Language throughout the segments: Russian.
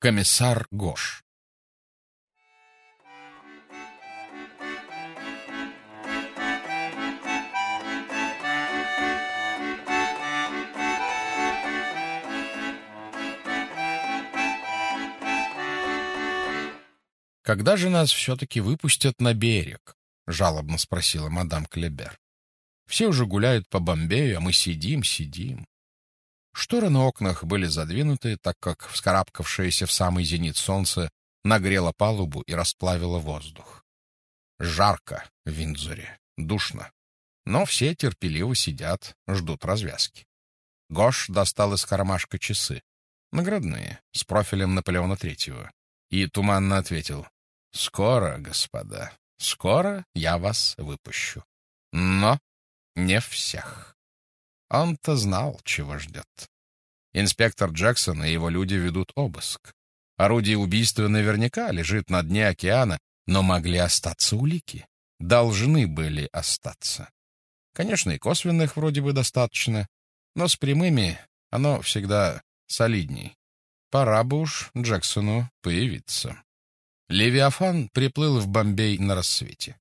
Комиссар Гош «Когда же нас все-таки выпустят на берег?» — жалобно спросила мадам Клебер. «Все уже гуляют по Бомбею, а мы сидим, сидим». Шторы на окнах были задвинуты, так как вскарабкавшееся в самый зенит солнце нагрело палубу и расплавило воздух. Жарко в Виндзоре, душно. Но все терпеливо сидят, ждут развязки. Гош достал из кармашка часы. Наградные, с профилем Наполеона Третьего. И туманно ответил. Скоро, господа, скоро я вас выпущу. Но не всех. Он-то знал, чего ждет. Инспектор Джексон и его люди ведут обыск. Орудие убийства наверняка лежит на дне океана, но могли остаться улики. Должны были остаться. Конечно, и косвенных вроде бы достаточно, но с прямыми оно всегда солидней. Пора бы уж Джексону появиться. Левиафан приплыл в Бомбей на рассвете.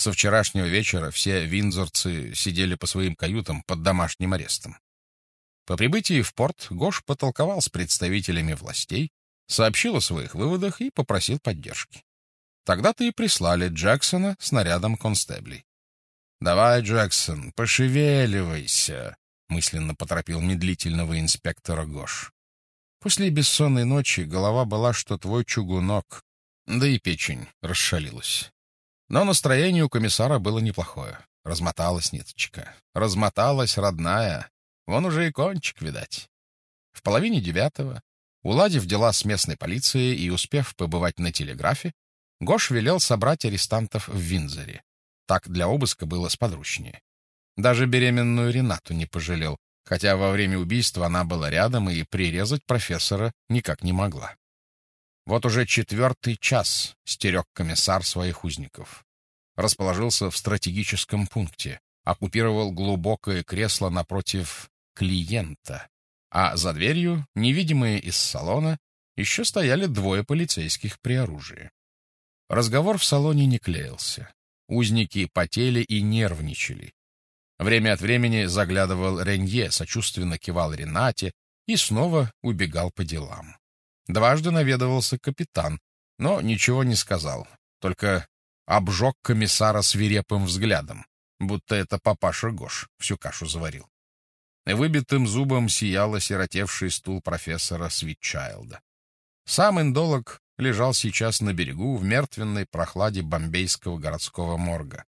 Со вчерашнего вечера все винзорцы сидели по своим каютам под домашним арестом. По прибытии в порт Гош потолковал с представителями властей, сообщил о своих выводах и попросил поддержки. Тогда-то и прислали Джексона с нарядом констеблей. «Давай, Джексон, пошевеливайся», — мысленно поторопил медлительного инспектора Гош. После бессонной ночи голова была, что твой чугунок, да и печень расшалилась. Но настроение у комиссара было неплохое. Размоталась ниточка. Размоталась родная. Вон уже и кончик, видать. В половине девятого, уладив дела с местной полицией и успев побывать на телеграфе, Гош велел собрать арестантов в Винзоре. Так для обыска было сподручнее. Даже беременную Ренату не пожалел, хотя во время убийства она была рядом и прирезать профессора никак не могла. Вот уже четвертый час стерег комиссар своих узников. Расположился в стратегическом пункте, оккупировал глубокое кресло напротив клиента, а за дверью, невидимые из салона, еще стояли двое полицейских при оружии. Разговор в салоне не клеился. Узники потели и нервничали. Время от времени заглядывал Ренье, сочувственно кивал Ренате и снова убегал по делам. Дважды наведывался капитан, но ничего не сказал, только обжег комиссара свирепым взглядом, будто это папаша Гош всю кашу заварил. Выбитым зубом сиял осиротевший стул профессора Свитчайлда. Сам индолог лежал сейчас на берегу в мертвенной прохладе бомбейского городского морга.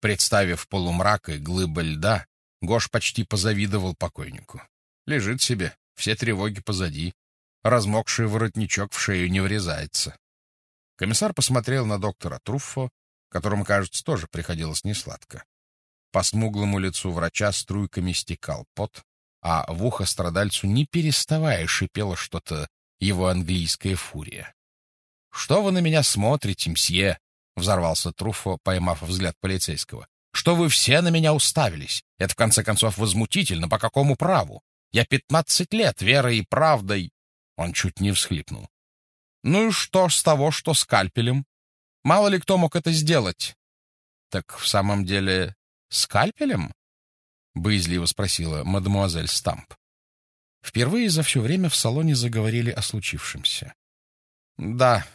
Представив полумрак и глыбы льда, Гош почти позавидовал покойнику. Лежит себе, все тревоги позади, размокший воротничок в шею не врезается. Комиссар посмотрел на доктора Труффо, которому, кажется, тоже приходилось несладко. По смуглому лицу врача струйками стекал пот, а в ухо страдальцу не переставая шипело что-то его английская фурия. — Что вы на меня смотрите, мсье? — взорвался Труффо, поймав взгляд полицейского. — Что вы все на меня уставились? Это, в конце концов, возмутительно. По какому праву? Я пятнадцать лет верой и правдой он чуть не всхлипнул. Ну и что с того, что скальпелем? Мало ли кто мог это сделать. Так в самом деле скальпелем? Боязливо спросила мадемуазель Стамп. Впервые за все время в салоне заговорили о случившемся. Да,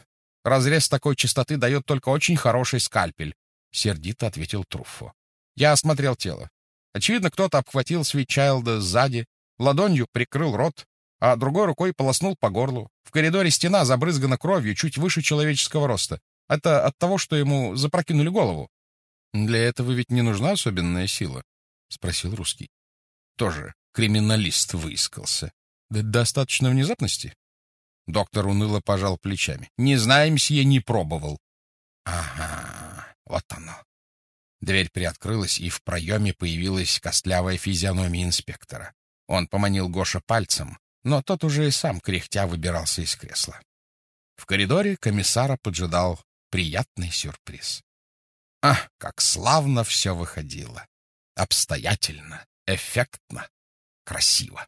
разрез такой частоты дает только очень хороший скальпель, сердито ответил Труффо. Я осмотрел тело. Очевидно, кто-то обхватил Свитчайлда сзади, ладонью прикрыл рот, а другой рукой полоснул по горлу. В коридоре стена забрызгана кровью чуть выше человеческого роста. Это от того, что ему запрокинули голову. — Для этого ведь не нужна особенная сила? — спросил русский. Тоже криминалист выискался. Да достаточно внезапности? Доктор уныло пожал плечами. — Не знаем, сие не пробовал. — Ага, вот оно. Дверь приоткрылась, и в проеме появилась костлявая физиономия инспектора. Он поманил Гоша пальцем, но тот уже и сам кряхтя выбирался из кресла. В коридоре комиссара поджидал приятный сюрприз. Ах, как славно все выходило! Обстоятельно, эффектно, красиво.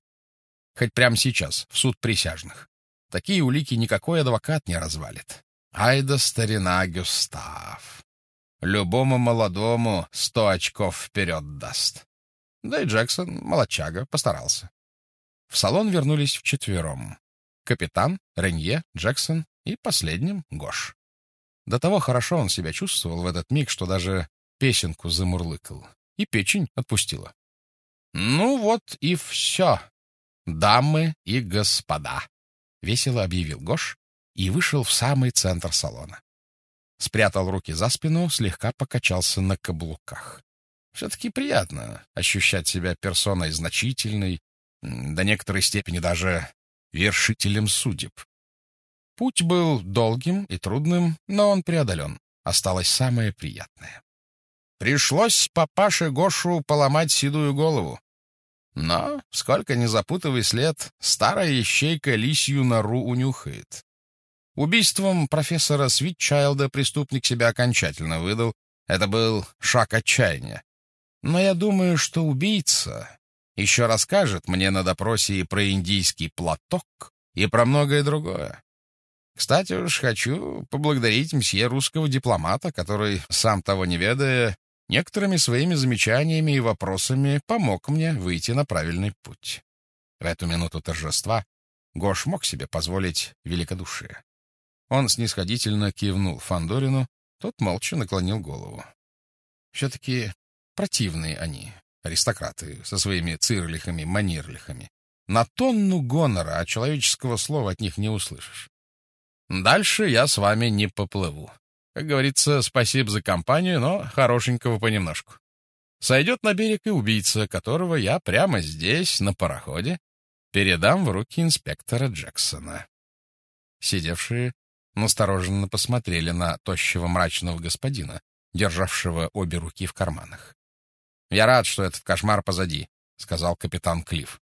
Хоть прямо сейчас, в суд присяжных. такие улики никакой адвокат не развалит. Ай да старина Гюстав. Любому молодому сто очков вперед даст. Да и Джексон, молодчага, постарался. В салон вернулись вчетвером. Капитан, Ренье, Джексон и последним — Гош. До того хорошо он себя чувствовал в этот миг, что даже песенку замурлыкал. И печень отпустила. «Ну вот и все, дамы и господа», — весело объявил Гош и вышел в самый центр салона. Спрятал руки за спину, слегка покачался на каблуках. Все-таки приятно ощущать себя персоной значительной, до некоторой степени даже вершителем судеб. Путь был долгим и трудным, но он преодолен. Осталось самое приятное. Пришлось папаше Гошу поломать седую голову. Но, сколько ни запутывай след, старая ищейка лисью нору унюхает. Убийством профессора Свитчайлда преступник себя окончательно выдал. Это был шаг отчаяния. Но я думаю, что убийца еще расскажет мне на допросе и про индийский платок, и про многое другое. Кстати уж, хочу поблагодарить мсье русского дипломата, который, сам того не ведая, некоторыми своими замечаниями и вопросами помог мне выйти на правильный путь. В эту минуту торжества Гош мог себе позволить великодушие. Он снисходительно кивнул Фандорину, тот молча наклонил голову. Все-таки противные они, аристократы, со своими цирлихами-манирлихами. На тонну гонора, а человеческого слова от них не услышишь. Дальше я с вами не поплыву. Как говорится, спасибо за компанию, но хорошенького понемножку. Сойдет на берег и убийца, которого я прямо здесь, на пароходе, передам в руки инспектора Джексона. Сидевшие настороженно посмотрели на тощего мрачного господина, державшего обе руки в карманах. «Я рад, что этот кошмар позади», — сказал капитан Клифф.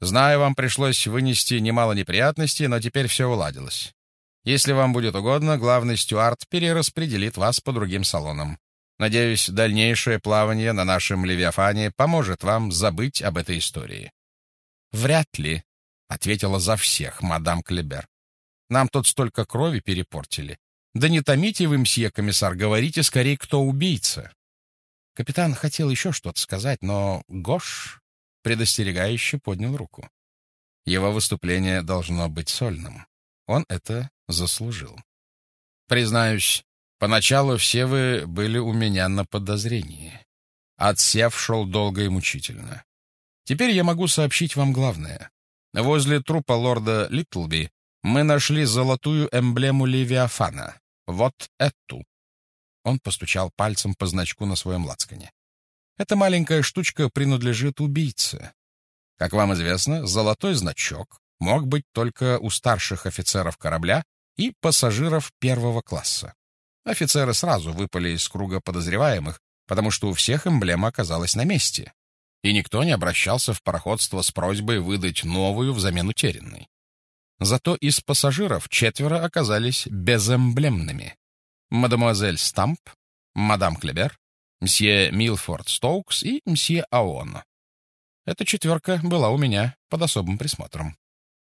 «Знаю, вам пришлось вынести немало неприятностей, но теперь все уладилось. Если вам будет угодно, главный стюард перераспределит вас по другим салонам. Надеюсь, дальнейшее плавание на нашем Левиафане поможет вам забыть об этой истории». «Вряд ли», — ответила за всех мадам Клебер. «Нам тут столько крови перепортили. Да не томите вы, мсье комиссар, говорите скорее, кто убийца». Капитан хотел еще что-то сказать, но Гош предостерегающе поднял руку. Его выступление должно быть сольным. Он это заслужил. Признаюсь, поначалу все вы были у меня на подозрении. Отсев шел долго и мучительно. Теперь я могу сообщить вам главное. Возле трупа лорда Литлби мы нашли золотую эмблему Левиафана. Вот эту. Он постучал пальцем по значку на своем лацкане. Эта маленькая штучка принадлежит убийце. Как вам известно, золотой значок мог быть только у старших офицеров корабля и пассажиров первого класса. Офицеры сразу выпали из круга подозреваемых, потому что у всех эмблема оказалась на месте, и никто не обращался в пароходство с просьбой выдать новую взамен утерянной. Зато из пассажиров четверо оказались безэмблемными мадемуазель Стамп, мадам Клебер, мсье Милфорд Стоукс и мсье Аон. Эта четверка была у меня под особым присмотром.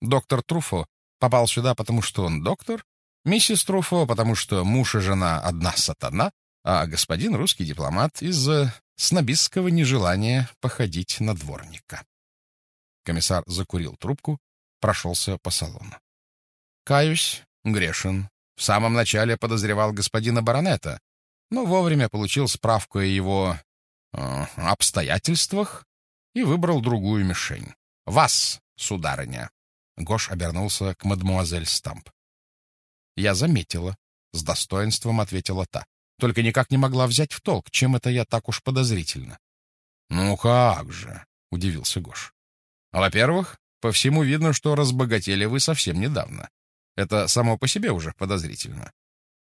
Доктор Труфо попал сюда, потому что он доктор, миссис Труфо, потому что муж и жена одна сатана, а господин русский дипломат из-за снобистского нежелания походить на дворника. Комиссар закурил трубку, прошелся по салону. «Каюсь, грешен. В самом начале подозревал господина баронета, но вовремя получил справку о его э, обстоятельствах и выбрал другую мишень. Вас, сударыня. Гош обернулся к мадемуазель Стамп. «Я заметила», — с достоинством ответила та. «Только никак не могла взять в толк, чем это я так уж подозрительно». «Ну как же», — удивился Гош. «Во-первых, по всему видно, что разбогатели вы совсем недавно. Это само по себе уже подозрительно.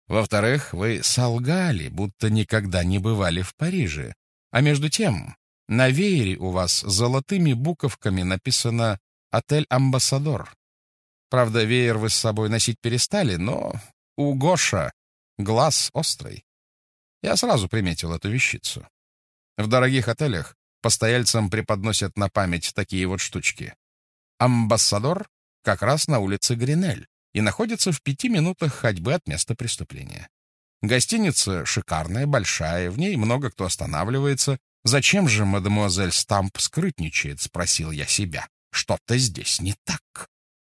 Во-вторых, вы солгали, будто никогда не бывали в Париже. А между тем, на веере у вас золотыми буковками написано «Отель Амбассадор». Правда, веер вы с собой носить перестали, но у Гоша глаз острый. Я сразу приметил эту вещицу. В дорогих отелях постояльцам преподносят на память такие вот штучки. Амбассадор как раз на улице Гринель и находится в пяти минутах ходьбы от места преступления. Гостиница шикарная, большая, в ней много кто останавливается. Зачем же мадемуазель Стамп скрытничает, спросил я себя. Что-то здесь не так.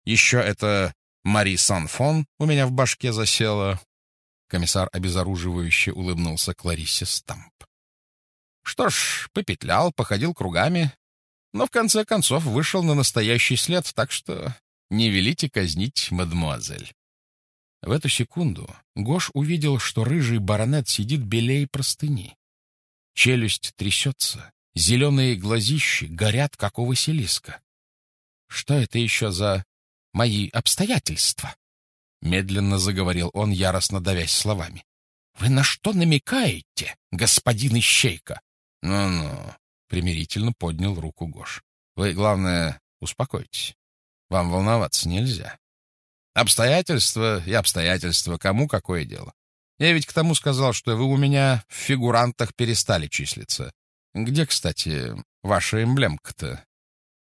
Еще это Мари Санфон у меня в башке засела. Комиссар обезоруживающе улыбнулся Клариссе Стамп. Что ж, попетлял, походил кругами, но в конце концов вышел на настоящий след, так что не велите казнить мадемуазель. В эту секунду Гош увидел, что рыжий баронет сидит белее простыни. Челюсть трясется, зеленые глазищи горят, как у Василиска. Что это еще за мои обстоятельства? Медленно заговорил он, яростно давясь словами. «Вы на что намекаете, господин Ищейка?» «Ну-ну», — примирительно поднял руку Гош. «Вы, главное, успокойтесь. Вам волноваться нельзя. Обстоятельства и обстоятельства, кому какое дело. Я ведь к тому сказал, что вы у меня в фигурантах перестали числиться. Где, кстати, ваша эмблемка-то?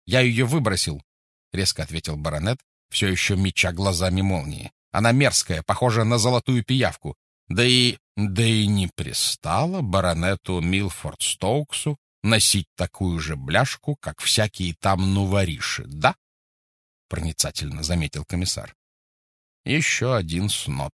Я ее выбросил, — резко ответил баронет, все еще меча глазами молнии. Она мерзкая, похожа на золотую пиявку. Да и... да и не пристала баронету Милфорд Стоуксу носить такую же бляшку, как всякие там нувориши, да? — проницательно заметил комиссар. Еще один сноб,